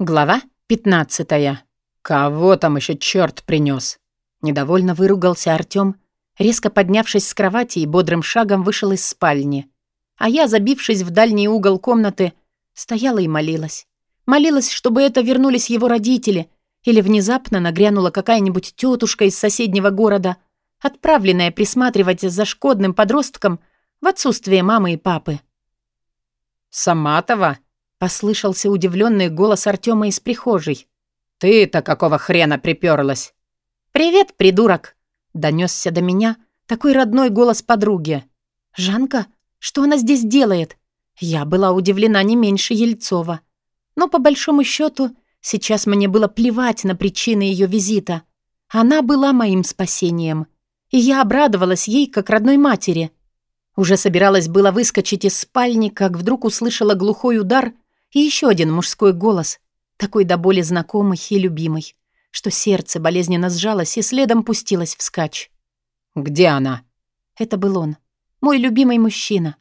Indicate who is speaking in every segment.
Speaker 1: Глава 15. Кого там еще черт принес? Недовольно выругался Артём, резко поднявшись с кровати и бодрым шагом вышел из спальни. А я, забившись в дальний угол комнаты, стояла и молилась. Молилась, чтобы это вернулись его родители, или внезапно нагрянула какая-нибудь тетушка из соседнего города, отправленная присматривать за шкодным подростком в отсутствие мамы и папы.
Speaker 2: «Саматова?»
Speaker 1: Послышался удивленный голос Артема из прихожей.
Speaker 2: «Ты-то какого хрена приперлась?»
Speaker 1: «Привет, придурок!» Донесся до меня такой родной голос подруги. «Жанка? Что она здесь делает?» Я была удивлена не меньше Ельцова. Но по большому счету сейчас мне было плевать на причины ее визита. Она была моим спасением. И я обрадовалась ей, как родной матери. Уже собиралась было выскочить из спальни, как вдруг услышала глухой удар — и еще один мужской голос, такой до боли знакомый и любимый, что сердце болезненно сжалось и следом пустилось вскачь.
Speaker 2: «Где она?»
Speaker 1: Это был он, мой любимый мужчина.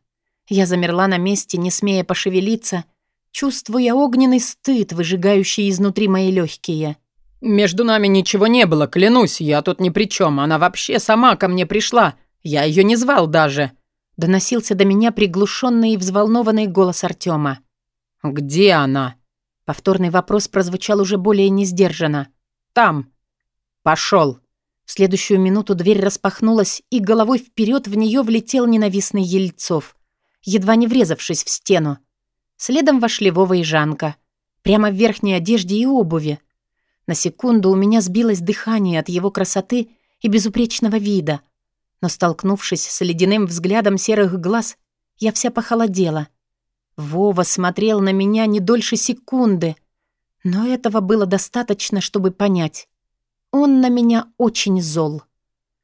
Speaker 1: Я замерла на месте, не смея пошевелиться, чувствуя огненный стыд, выжигающий изнутри мои легкие.
Speaker 2: «Между нами ничего не было, клянусь, я тут ни при чем. Она вообще сама ко мне пришла. Я ее не звал даже».
Speaker 1: Доносился до меня приглушенный и взволнованный голос Артема.
Speaker 2: «Где она?»
Speaker 1: Повторный вопрос прозвучал уже более несдержанно.
Speaker 2: «Там». «Пошел».
Speaker 1: В следующую минуту дверь распахнулась, и головой вперед в нее влетел ненавистный Ельцов, едва не врезавшись в стену. Следом вошли Вова и Жанка. Прямо в верхней одежде и обуви. На секунду у меня сбилось дыхание от его красоты и безупречного вида. Но, столкнувшись с ледяным взглядом серых глаз, я вся похолодела — Вова смотрел на меня не дольше секунды, но этого было достаточно, чтобы понять. Он на меня очень зол.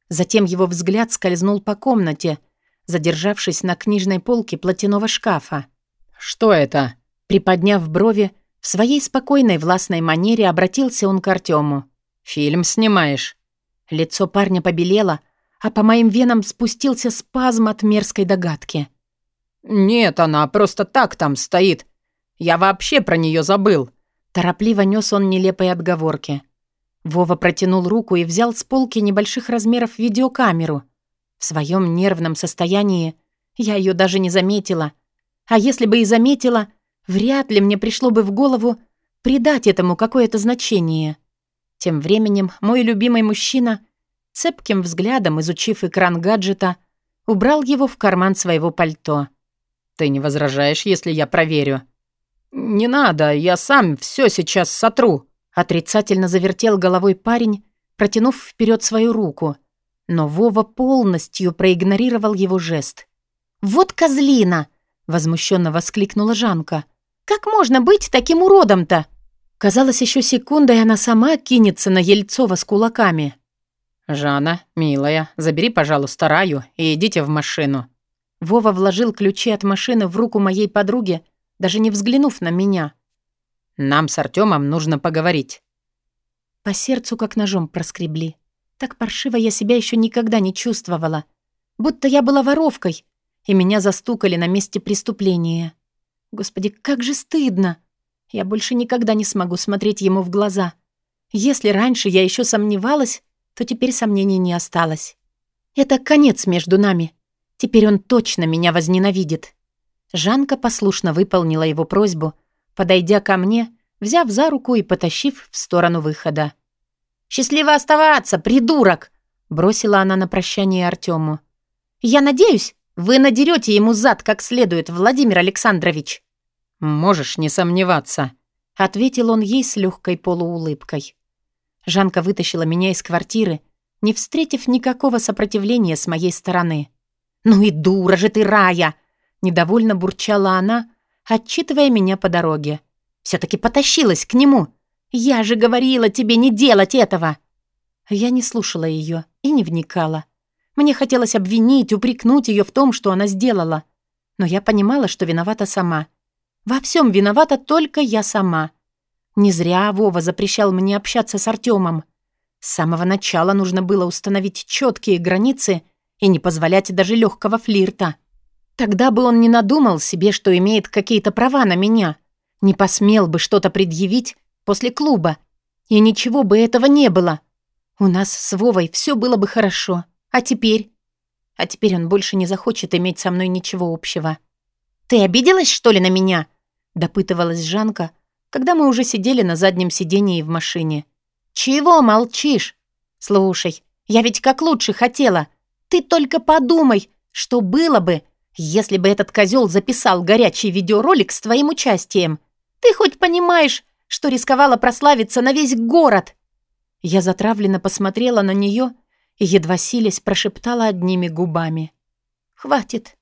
Speaker 1: Затем его взгляд скользнул по комнате, задержавшись на книжной полке платяного шкафа.
Speaker 2: «Что это?»
Speaker 1: Приподняв брови, в своей спокойной властной манере обратился он к Артему.
Speaker 2: «Фильм снимаешь?»
Speaker 1: Лицо парня побелело, а по моим венам спустился спазм от мерзкой догадки.
Speaker 2: «Нет, она просто так там стоит. Я вообще про нее забыл».
Speaker 1: Торопливо нес он нелепые отговорки. Вова протянул руку и взял с полки небольших размеров видеокамеру. В своем нервном состоянии я ее даже не заметила. А если бы и заметила, вряд ли мне пришло бы в голову придать этому какое-то значение. Тем временем мой любимый мужчина, цепким взглядом изучив экран гаджета, убрал его в карман своего пальто.
Speaker 2: «Ты не возражаешь, если я проверю?» «Не надо, я сам все сейчас сотру», —
Speaker 1: отрицательно завертел головой парень, протянув вперед свою руку. Но Вова полностью проигнорировал его жест. «Вот козлина!» — возмущенно воскликнула Жанка. «Как можно быть таким уродом-то?» Казалось, еще секунда, и она сама кинется на Ельцова с кулаками.
Speaker 2: «Жанна, милая, забери, пожалуйста, Раю и идите в машину»,
Speaker 1: Вова вложил ключи от машины в руку моей подруги, даже не взглянув на меня.
Speaker 2: «Нам с Артёмом нужно поговорить».
Speaker 1: По сердцу как ножом проскребли. Так паршиво я себя еще никогда не чувствовала. Будто я была воровкой, и меня застукали на месте преступления. Господи, как же стыдно! Я больше никогда не смогу смотреть ему в глаза. Если раньше я еще сомневалась, то теперь сомнений не осталось. Это конец между нами. Теперь он точно меня возненавидит. Жанка послушно выполнила его просьбу, подойдя ко мне, взяв за руку и потащив в сторону выхода. «Счастливо оставаться, придурок!» — бросила она на прощание Артему. «Я надеюсь, вы надерете ему зад как следует, Владимир Александрович».
Speaker 2: «Можешь не сомневаться», —
Speaker 1: ответил он ей с легкой полуулыбкой. Жанка вытащила меня из квартиры, не встретив никакого сопротивления с моей стороны. «Ну и дура же ты, Рая!» Недовольно бурчала она, отчитывая меня по дороге. «Все-таки потащилась к нему. Я же говорила тебе не делать этого!» Я не слушала ее и не вникала. Мне хотелось обвинить, упрекнуть ее в том, что она сделала. Но я понимала, что виновата сама. Во всем виновата только я сама. Не зря Вова запрещал мне общаться с Артемом. С самого начала нужно было установить четкие границы — и не позволять даже легкого флирта. Тогда бы он не надумал себе, что имеет какие-то права на меня, не посмел бы что-то предъявить после клуба. И ничего бы этого не было. У нас с Вовой все было бы хорошо. А теперь? А теперь он больше не захочет иметь со мной ничего общего. «Ты обиделась, что ли, на меня?» — допытывалась Жанка, когда мы уже сидели на заднем сидении в машине. «Чего молчишь? Слушай, я ведь как лучше хотела. Ты только подумай, что было бы, если бы этот козел записал горячий видеоролик с твоим участием. Ты хоть понимаешь, что рисковала прославиться на весь город?» Я затравленно посмотрела на нее и, едва силясь, прошептала одними губами. «Хватит».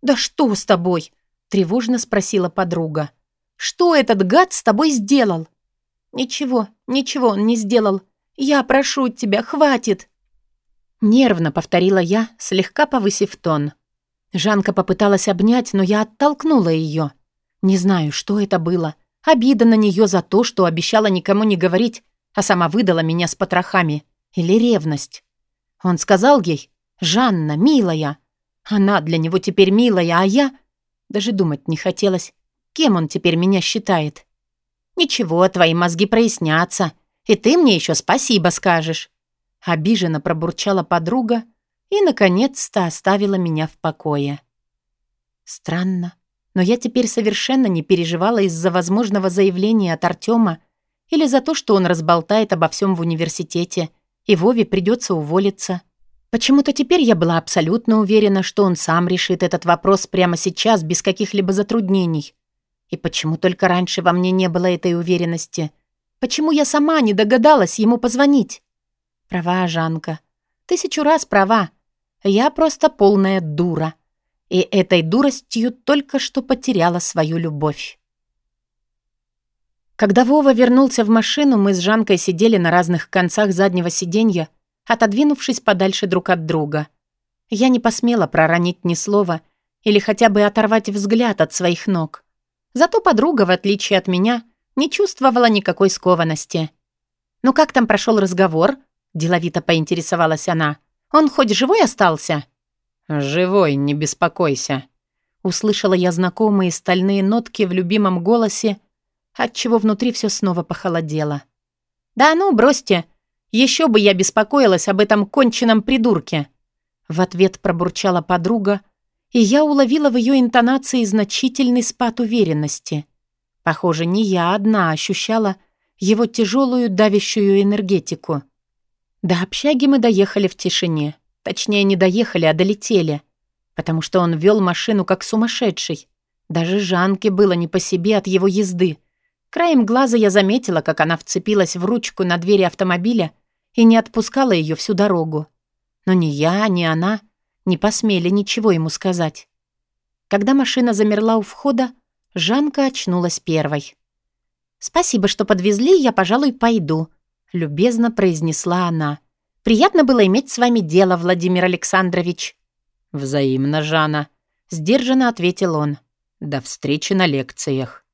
Speaker 1: «Да что с тобой?» — тревожно спросила подруга. «Что этот гад с тобой сделал?» «Ничего, ничего он не сделал. Я прошу тебя, хватит!» Нервно повторила я, слегка повысив тон. Жанка попыталась обнять, но я оттолкнула ее. Не знаю, что это было. Обида на нее за то, что обещала никому не говорить, а сама выдала меня с потрохами. Или ревность. Он сказал ей, «Жанна, милая». Она для него теперь милая, а я... Даже думать не хотелось, кем он теперь меня считает. «Ничего, твои мозги прояснятся, и ты мне еще спасибо скажешь». Обиженно пробурчала подруга и, наконец-то, оставила меня в покое. Странно, но я теперь совершенно не переживала из-за возможного заявления от Артема или за то, что он разболтает обо всем в университете, и Вове придется уволиться. Почему-то теперь я была абсолютно уверена, что он сам решит этот вопрос прямо сейчас, без каких-либо затруднений. И почему только раньше во мне не было этой уверенности? Почему я сама не догадалась ему позвонить? Права, Жанка. Тысячу раз права. Я просто полная дура. И этой дуростью только что потеряла свою любовь. Когда Вова вернулся в машину, мы с Жанкой сидели на разных концах заднего сиденья, отодвинувшись подальше друг от друга. Я не посмела проронить ни слова или хотя бы оторвать взгляд от своих ног. Зато подруга, в отличие от меня, не чувствовала никакой скованности. «Ну как там прошел разговор?» — деловито поинтересовалась она. «Он хоть живой остался?»
Speaker 2: «Живой, не беспокойся», — услышала я знакомые стальные нотки в любимом голосе, отчего внутри все снова похолодело. «Да ну, бросьте! Еще бы я беспокоилась об этом конченном придурке!» В ответ пробурчала подруга, и я уловила в ее интонации значительный спад уверенности. Похоже, не я одна ощущала его тяжелую давящую энергетику. До общаги мы доехали в тишине. Точнее, не доехали, а долетели. Потому что он вел машину как сумасшедший. Даже Жанке было не по себе от его езды. Краем глаза я заметила, как она вцепилась в ручку на двери автомобиля и не отпускала ее всю дорогу. Но ни я, ни она не посмели ничего ему сказать. Когда машина замерла у входа, Жанка очнулась первой. «Спасибо, что подвезли, я, пожалуй, пойду», — любезно произнесла она. «Приятно было иметь с вами дело, Владимир Александрович». «Взаимно, Жанна», — сдержанно ответил он. «До встречи на лекциях».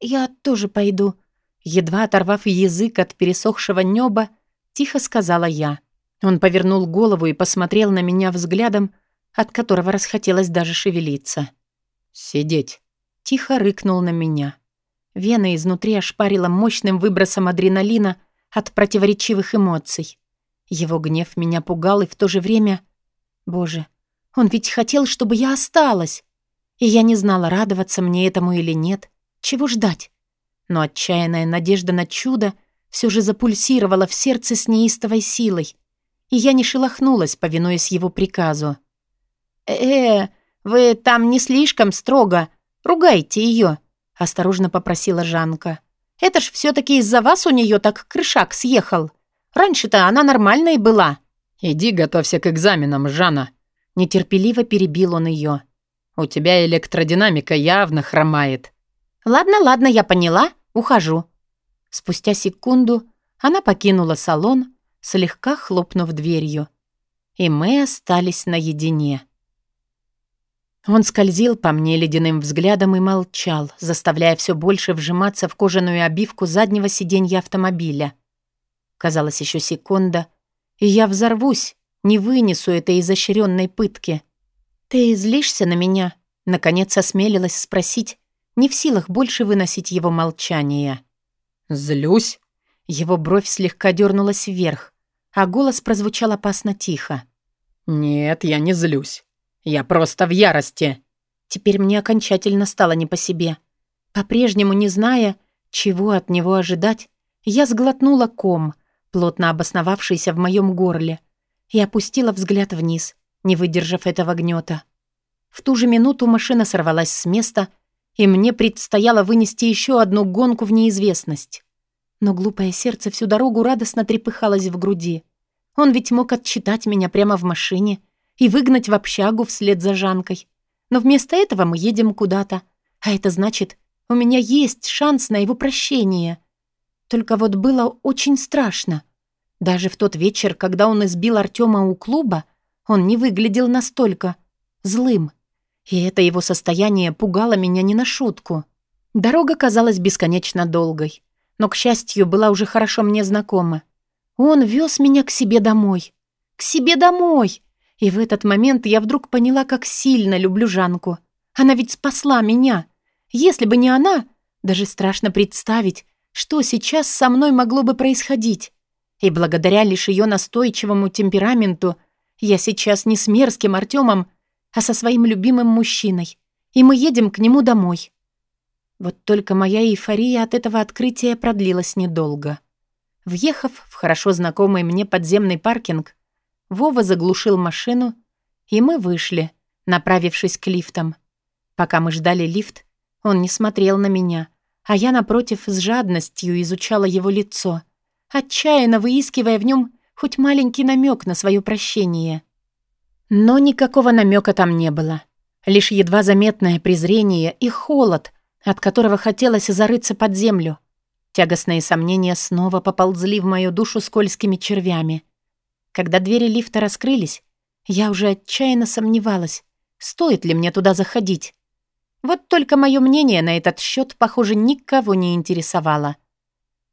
Speaker 1: «Я тоже пойду», — едва оторвав язык от пересохшего неба, тихо сказала я. Он повернул голову и посмотрел на меня взглядом, от которого расхотелось даже шевелиться.
Speaker 2: «Сидеть!»
Speaker 1: — тихо рыкнул на меня. Вена изнутри ошпарила мощным выбросом адреналина от противоречивых эмоций. Его гнев меня пугал и в то же время... Боже, он ведь хотел, чтобы я осталась. И я не знала, радоваться мне этому или нет, чего ждать. Но отчаянная надежда на чудо все же запульсировала в сердце с неистовой силой, и я не шелохнулась, повинуясь его приказу. «Э, вы там не слишком строго. Ругайте ее», — осторожно попросила Жанка. «Это ж все таки из-за вас у нее так крышак съехал. Раньше-то она нормальной была».
Speaker 2: «Иди готовься к экзаменам, Жанна», — нетерпеливо перебил он ее. «У тебя электродинамика явно хромает».
Speaker 1: «Ладно, ладно, я поняла. Ухожу». Спустя секунду она покинула салон, слегка хлопнув дверью. И мы остались наедине. Он скользил по мне ледяным взглядом и молчал, заставляя все больше вжиматься в кожаную обивку заднего сиденья автомобиля. Казалось, еще секунда, и я взорвусь, не вынесу этой изощренной пытки. «Ты злишься на меня?» Наконец осмелилась спросить, не в силах больше выносить его молчание.
Speaker 2: «Злюсь?»
Speaker 1: Его бровь слегка дернулась вверх, а голос прозвучал опасно тихо.
Speaker 2: «Нет, я не злюсь. Я просто в ярости».
Speaker 1: Теперь мне окончательно стало не по себе. По-прежнему не зная, чего от него ожидать, я сглотнула ком, плотно обосновавшийся в моем горле, и опустила взгляд вниз, не выдержав этого гнета. В ту же минуту машина сорвалась с места, и мне предстояло вынести еще одну гонку в неизвестность. Но глупое сердце всю дорогу радостно трепыхалось в груди. Он ведь мог отчитать меня прямо в машине и выгнать в общагу вслед за Жанкой. Но вместо этого мы едем куда-то. А это значит, у меня есть шанс на его прощение. Только вот было очень страшно. Даже в тот вечер, когда он избил Артема у клуба, он не выглядел настолько злым. И это его состояние пугало меня не на шутку. Дорога казалась бесконечно долгой, но, к счастью, была уже хорошо мне знакома. Он вез меня к себе домой. К себе домой! И в этот момент я вдруг поняла, как сильно люблю Жанку. Она ведь спасла меня. Если бы не она, даже страшно представить, что сейчас со мной могло бы происходить. И благодаря лишь ее настойчивому темпераменту я сейчас не с мерзким Артемом, а со своим любимым мужчиной. И мы едем к нему домой. Вот только моя эйфория от этого открытия продлилась недолго. Въехав в хорошо знакомый мне подземный паркинг, Вова заглушил машину, и мы вышли, направившись к лифтам. Пока мы ждали лифт, он не смотрел на меня, а я, напротив, с жадностью изучала его лицо, отчаянно выискивая в нем хоть маленький намек на свое прощение. Но никакого намека там не было. Лишь едва заметное презрение и холод, от которого хотелось зарыться под землю — Тягостные сомнения снова поползли в мою душу скользкими червями. Когда двери лифта раскрылись, я уже отчаянно сомневалась, стоит ли мне туда заходить. Вот только мое мнение на этот счет, похоже, никого не интересовало.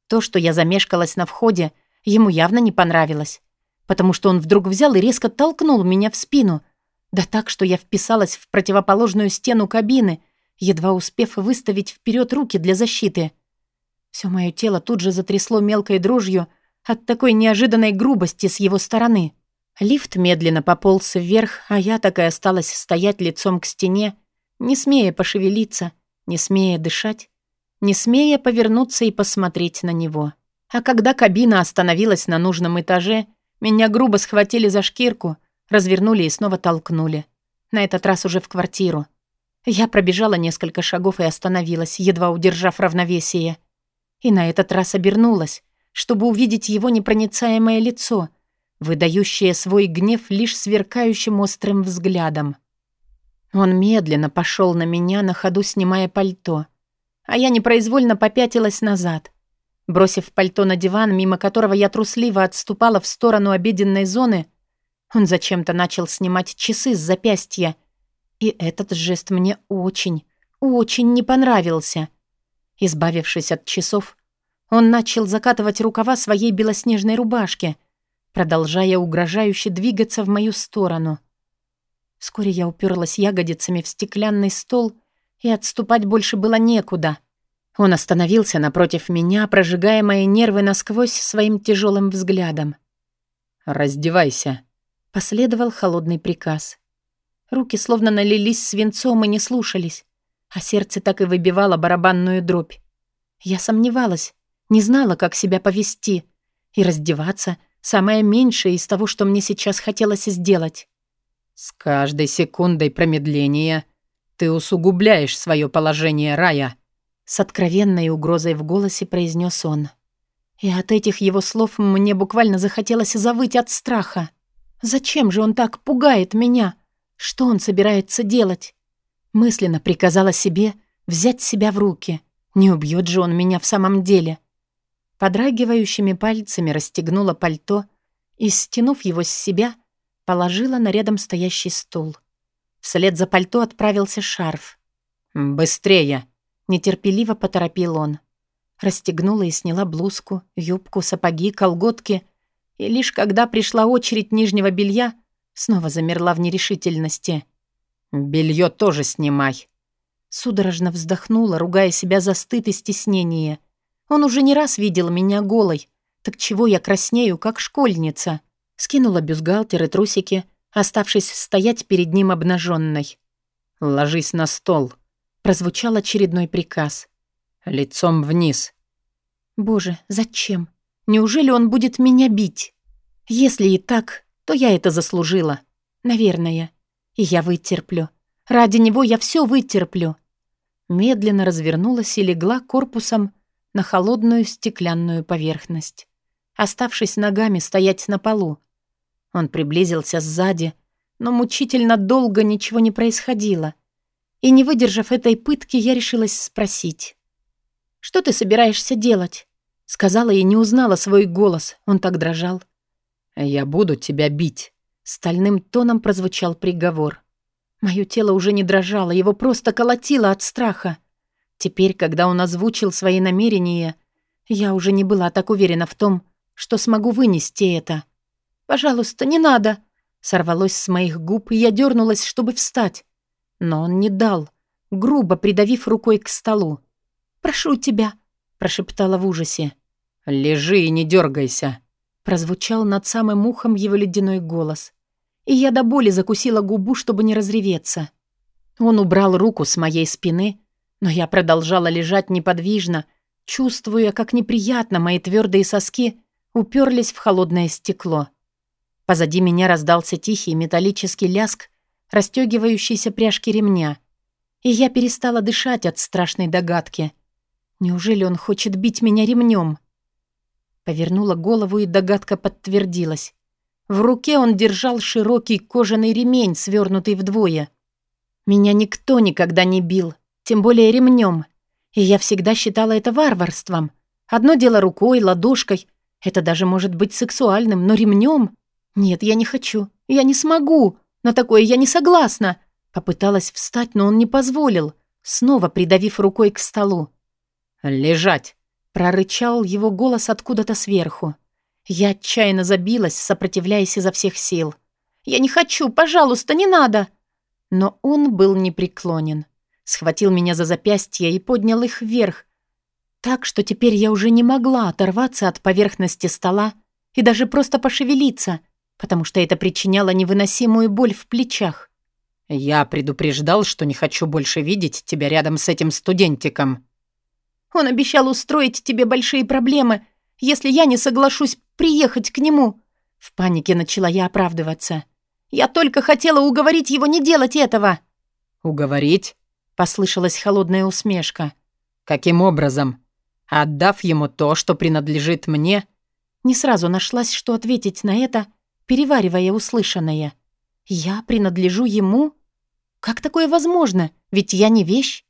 Speaker 1: То, что я замешкалась на входе, ему явно не понравилось, потому что он вдруг взял и резко толкнул меня в спину, да так, что я вписалась в противоположную стену кабины, едва успев выставить вперед руки для защиты — все мое тело тут же затрясло мелкой дрожью от такой неожиданной грубости с его стороны. Лифт медленно пополз вверх, а я так и осталась стоять лицом к стене, не смея пошевелиться, не смея дышать, не смея повернуться и посмотреть на него. А когда кабина остановилась на нужном этаже, меня грубо схватили за шкирку, развернули и снова толкнули. На этот раз уже в квартиру. Я пробежала несколько шагов и остановилась, едва удержав равновесие. И на этот раз обернулась, чтобы увидеть его непроницаемое лицо, выдающее свой гнев лишь сверкающим острым взглядом. Он медленно пошел на меня, на ходу снимая пальто, а я непроизвольно попятилась назад. Бросив пальто на диван, мимо которого я трусливо отступала в сторону обеденной зоны, он зачем-то начал снимать часы с запястья, и этот жест мне очень, очень не понравился — Избавившись от часов, он начал закатывать рукава своей белоснежной рубашки, продолжая угрожающе двигаться в мою сторону. Вскоре я уперлась ягодицами в стеклянный стол, и отступать больше было некуда. Он остановился напротив меня, прожигая мои нервы насквозь своим тяжелым взглядом.
Speaker 2: «Раздевайся», —
Speaker 1: последовал холодный приказ. Руки словно налились свинцом и не слушались а сердце так и выбивало барабанную дробь. Я сомневалась, не знала, как себя повести, и раздеваться — самое меньшее из того, что мне сейчас хотелось сделать.
Speaker 2: «С каждой секундой промедления ты усугубляешь свое положение, Рая»,
Speaker 1: с откровенной угрозой в голосе произнес он. И от этих его слов мне буквально захотелось завыть от страха. Зачем же он так пугает меня? Что он собирается делать? Мысленно приказала себе взять себя в руки. Не убьет же он меня в самом деле. Подрагивающими пальцами расстегнула пальто и, стянув его с себя, положила на рядом стоящий стул. Вслед за пальто отправился шарф.
Speaker 2: «Быстрее!»
Speaker 1: — нетерпеливо поторопил он. Расстегнула и сняла блузку, юбку, сапоги, колготки, и лишь когда пришла очередь нижнего белья, снова замерла в нерешительности —
Speaker 2: Белье тоже снимай.
Speaker 1: Судорожно вздохнула, ругая себя за стыд и стеснение. Он уже не раз видел меня голой. Так чего я краснею, как школьница? Скинула бюстгальтер и трусики, оставшись стоять перед ним обнаженной.
Speaker 2: «Ложись на стол», — прозвучал очередной приказ. «Лицом вниз».
Speaker 1: «Боже, зачем? Неужели он будет меня бить? Если и так, то я это заслужила. Наверное. И я вытерплю. Ради него я все вытерплю». Медленно развернулась и легла корпусом на холодную стеклянную поверхность, оставшись ногами стоять на полу. Он приблизился сзади, но мучительно долго ничего не происходило. И не выдержав этой пытки, я решилась спросить. «Что ты собираешься делать?» Сказала и не узнала свой голос, он так дрожал.
Speaker 2: «Я буду тебя бить», — стальным тоном прозвучал приговор.
Speaker 1: Мое тело уже не дрожало, его просто колотило от страха. Теперь, когда он озвучил свои намерения, я уже не была так уверена в том, что смогу вынести это. «Пожалуйста, не надо!» Сорвалось с моих губ, и я дернулась, чтобы встать. Но он не дал, грубо придавив рукой к столу. «Прошу тебя!» — прошептала в ужасе.
Speaker 2: «Лежи и не дергайся!»
Speaker 1: — прозвучал над самым ухом его ледяной голос. И я до боли закусила губу, чтобы не разреветься. Он убрал руку с моей спины, но я продолжала лежать неподвижно, чувствуя, как неприятно мои твердые соски уперлись в холодное стекло. Позади меня раздался тихий металлический ляск, расстегивающийся пряжки ремня. И я перестала дышать от страшной догадки. Неужели он хочет бить меня ремнем? Повернула голову, и догадка подтвердилась. В руке он держал широкий кожаный ремень, свернутый вдвое. Меня никто никогда не бил, тем более ремнем. И я всегда считала это варварством. Одно дело рукой, ладошкой. Это даже может быть сексуальным, но ремнем «Нет, я не хочу. Я не смогу. На такое я не согласна». Попыталась встать, но он не позволил, снова придавив рукой к столу.
Speaker 2: «Лежать!» — прорычал его голос откуда-то сверху.
Speaker 1: Я отчаянно забилась, сопротивляясь изо всех сил. «Я не хочу, пожалуйста, не надо!» Но он был непреклонен. Схватил меня за запястье и поднял их вверх, так что теперь я уже не могла оторваться от поверхности стола и даже просто пошевелиться, потому что это причиняло невыносимую боль в плечах.
Speaker 2: «Я предупреждал, что не хочу больше видеть тебя рядом с этим студентиком».
Speaker 1: «Он обещал устроить тебе большие проблемы, если я не соглашусь приехать к нему». В панике начала я оправдываться. «Я только хотела уговорить его не делать этого».
Speaker 2: «Уговорить?» — послышалась холодная усмешка. «Каким образом? Отдав ему то, что принадлежит мне?»
Speaker 1: Не сразу нашлась, что ответить на это, переваривая услышанное. «Я принадлежу ему? Как такое возможно? Ведь я не вещь».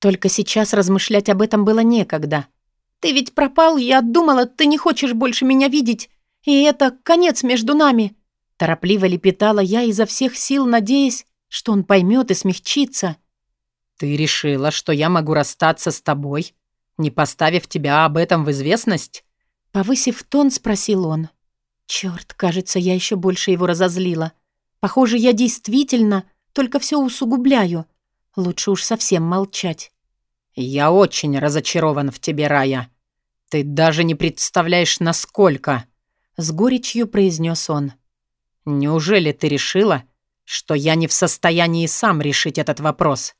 Speaker 1: Только сейчас размышлять об этом было некогда. «Ты ведь пропал, я думала, ты не хочешь больше меня видеть, и это конец между нами». Торопливо лепетала я изо всех сил, надеясь, что он поймет и смягчится.
Speaker 2: «Ты решила, что я могу расстаться с тобой, не поставив тебя об этом в известность?»
Speaker 1: Повысив тон, спросил он. Черт, кажется, я еще больше его разозлила. Похоже, я действительно только все усугубляю. Лучше уж совсем молчать.
Speaker 2: «Я очень разочарован в тебе, Рая. Ты даже не представляешь, насколько!» С горечью произнес он. «Неужели ты решила, что я не в состоянии сам решить этот вопрос?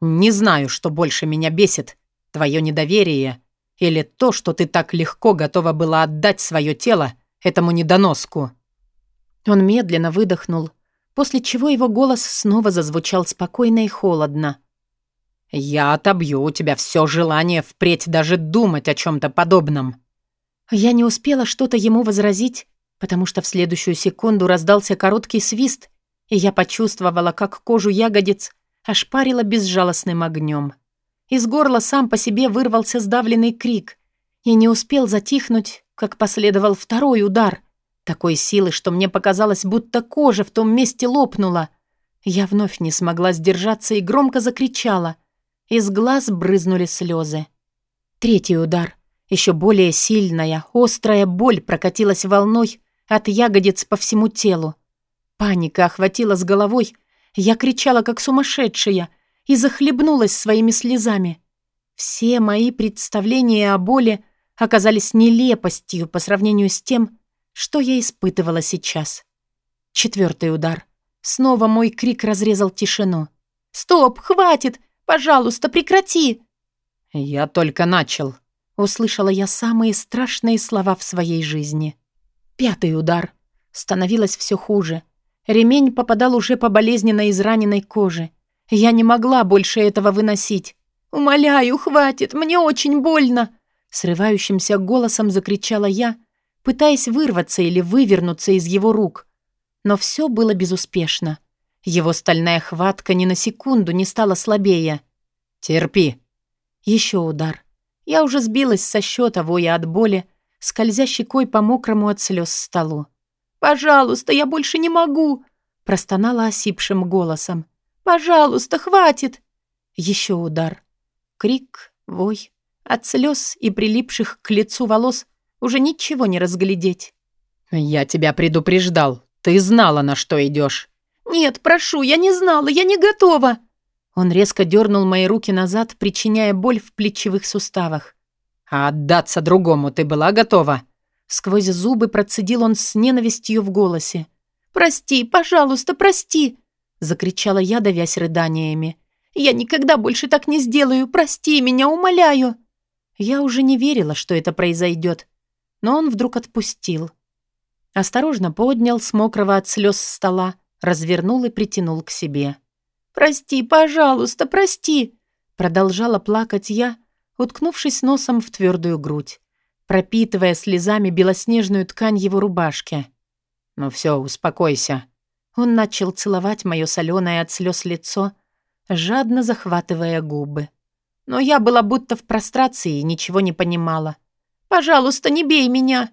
Speaker 2: Не знаю, что больше меня бесит, твое недоверие или то, что ты так легко готова была отдать свое тело этому недоноску».
Speaker 1: Он медленно выдохнул, после чего его голос снова зазвучал спокойно и холодно.
Speaker 2: «Я отобью у тебя все желание впредь даже думать о чем-то подобном».
Speaker 1: Я не успела что-то ему возразить, потому что в следующую секунду раздался короткий свист, и я почувствовала, как кожу ягодиц ошпарила безжалостным огнем. Из горла сам по себе вырвался сдавленный крик, и не успел затихнуть, как последовал второй удар, такой силы, что мне показалось, будто кожа в том месте лопнула. Я вновь не смогла сдержаться и громко закричала. Из глаз брызнули слезы. Третий удар. Еще более сильная, острая боль прокатилась волной от ягодиц по всему телу. Паника охватила с головой. Я кричала, как сумасшедшая, и захлебнулась своими слезами. Все мои представления о боли оказались нелепостью по сравнению с тем, что я испытывала сейчас. Четвертый удар. Снова мой крик разрезал тишину. «Стоп! Хватит! Пожалуйста, прекрати!»
Speaker 2: «Я только начал», — услышала я самые страшные слова в своей жизни.
Speaker 1: Пятый удар. Становилось все хуже. Ремень попадал уже по болезненно израненной коже. Я не могла больше этого выносить. «Умоляю, хватит, мне очень больно!» Срывающимся голосом закричала я, пытаясь вырваться или вывернуться из его рук. Но все было безуспешно. Его стальная хватка ни на секунду не стала слабее.
Speaker 2: «Терпи!»
Speaker 1: Еще удар. Я уже сбилась со счета, воя от боли, скользя щекой по мокрому от слез столу. «Пожалуйста, я больше не могу!» простонала осипшим голосом. «Пожалуйста, хватит!» Еще удар. Крик, вой. От слез и прилипших к лицу волос уже ничего не разглядеть.
Speaker 2: «Я тебя предупреждал. Ты знала, на что идешь.
Speaker 1: «Нет, прошу, я не знала, я не готова!» Он резко дернул мои руки назад, причиняя боль в плечевых суставах.
Speaker 2: «А отдаться другому ты была готова?»
Speaker 1: Сквозь зубы процедил он с ненавистью в голосе. «Прости, пожалуйста, прости!» Закричала я, давясь рыданиями. «Я никогда больше так не сделаю! Прости меня, умоляю!» Я уже не верила, что это произойдет, но он вдруг отпустил. Осторожно поднял с мокрого от слез стола, развернул и притянул к себе. «Прости, пожалуйста, прости!» Продолжала плакать я, уткнувшись носом в твердую грудь, пропитывая слезами белоснежную ткань его рубашки.
Speaker 2: «Ну все, успокойся».
Speaker 1: Он начал целовать мое соленое от слез лицо, жадно захватывая губы. Но я была будто в прострации и ничего не понимала. «Пожалуйста, не бей меня!»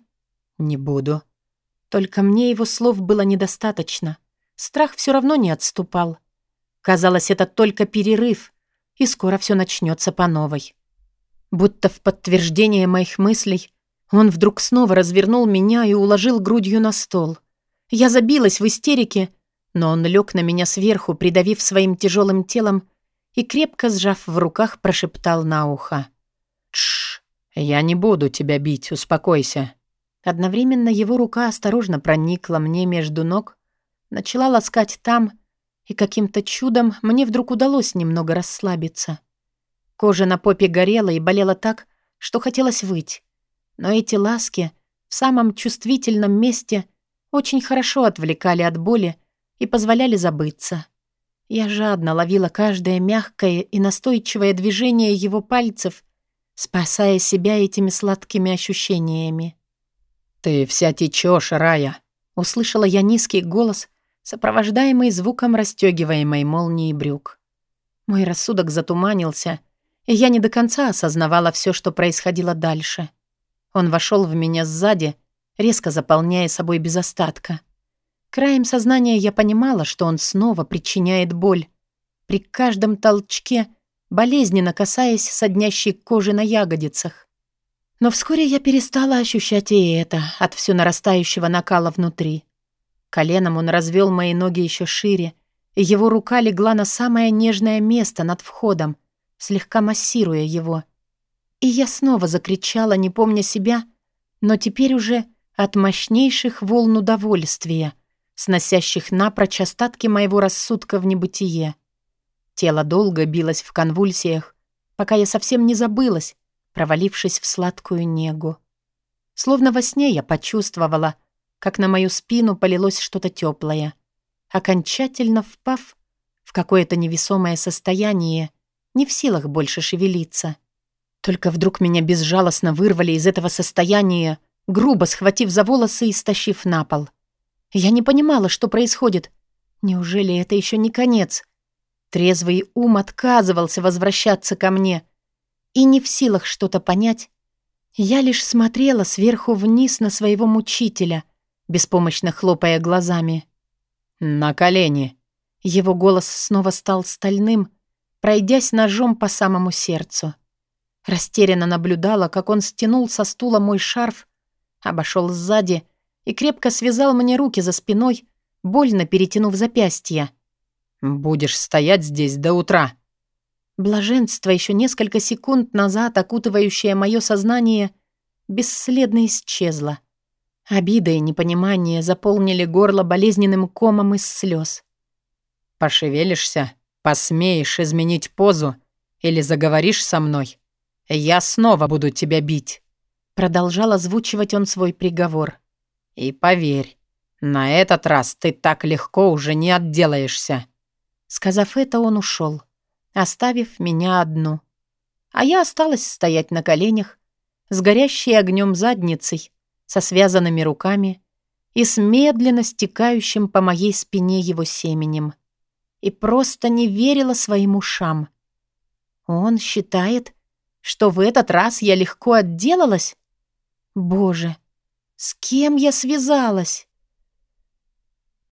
Speaker 2: «Не буду».
Speaker 1: Только мне его слов было недостаточно. Страх все равно не отступал. Казалось, это только перерыв, и скоро все начнется по новой. Будто в подтверждение моих мыслей, он вдруг снова развернул меня и уложил грудью на стол. Я забилась в истерике, но он лег на меня сверху, придавив своим тяжелым телом и, крепко сжав в руках, прошептал на ухо.
Speaker 2: «Тш, я не буду тебя бить, успокойся».
Speaker 1: Одновременно его рука осторожно проникла мне между ног, начала ласкать там, и каким-то чудом мне вдруг удалось немного расслабиться. Кожа на попе горела и болела так, что хотелось выть. Но эти ласки в самом чувствительном месте очень хорошо отвлекали от боли и позволяли забыться. Я жадно ловила каждое мягкое и настойчивое движение его пальцев, спасая себя этими сладкими ощущениями.
Speaker 2: «Ты вся течешь, Рая!» — услышала я низкий голос, сопровождаемый звуком расстёгиваемой молнии брюк. Мой рассудок затуманился, и я не до конца осознавала все, что происходило дальше. Он вошел в меня сзади, резко заполняя собой без остатка. Краем сознания я понимала, что он снова причиняет боль. При каждом толчке, болезненно касаясь соднящей кожи на ягодицах. Но вскоре я перестала ощущать и это от все нарастающего накала внутри. Коленом он развел мои ноги еще шире, и его рука легла на самое нежное место над входом, слегка массируя его. И я снова закричала, не помня себя, но теперь уже от мощнейших волн удовольствия, сносящих напрочь остатки моего рассудка в небытие. Тело долго билось в конвульсиях, пока я совсем не забылась, провалившись в сладкую негу. Словно во сне я почувствовала, как на мою спину полилось что-то теплое, окончательно впав в какое-то невесомое состояние, не в силах больше шевелиться. Только вдруг меня безжалостно вырвали из этого состояния, грубо схватив за волосы и стащив на пол. Я не понимала, что происходит. Неужели это еще не конец? Трезвый ум отказывался возвращаться ко мне. И не в силах что-то понять, я лишь смотрела сверху вниз на своего мучителя — беспомощно хлопая глазами. «На колени!»
Speaker 1: Его голос снова стал стальным, пройдясь ножом по самому сердцу. Растерянно наблюдала, как он стянул со стула мой шарф, обошел сзади и крепко связал мне руки за спиной, больно перетянув запястья.
Speaker 2: «Будешь стоять здесь до утра».
Speaker 1: Блаженство, еще несколько секунд назад окутывающее мое сознание, бесследно исчезло. Обида и непонимание заполнили горло болезненным комом из слез.
Speaker 2: «Пошевелишься, посмеешь изменить позу или заговоришь со мной, я снова буду тебя бить»,
Speaker 1: продолжал озвучивать он свой приговор.
Speaker 2: «И поверь, на этот раз ты так легко уже не отделаешься».
Speaker 1: Сказав это, он ушел, оставив меня одну. А я осталась стоять на коленях, с горящей огнем задницей, со связанными руками и с медленно стекающим по моей спине его семенем. И просто не верила своим ушам. Он считает, что в этот раз я легко отделалась? Боже, с кем я связалась?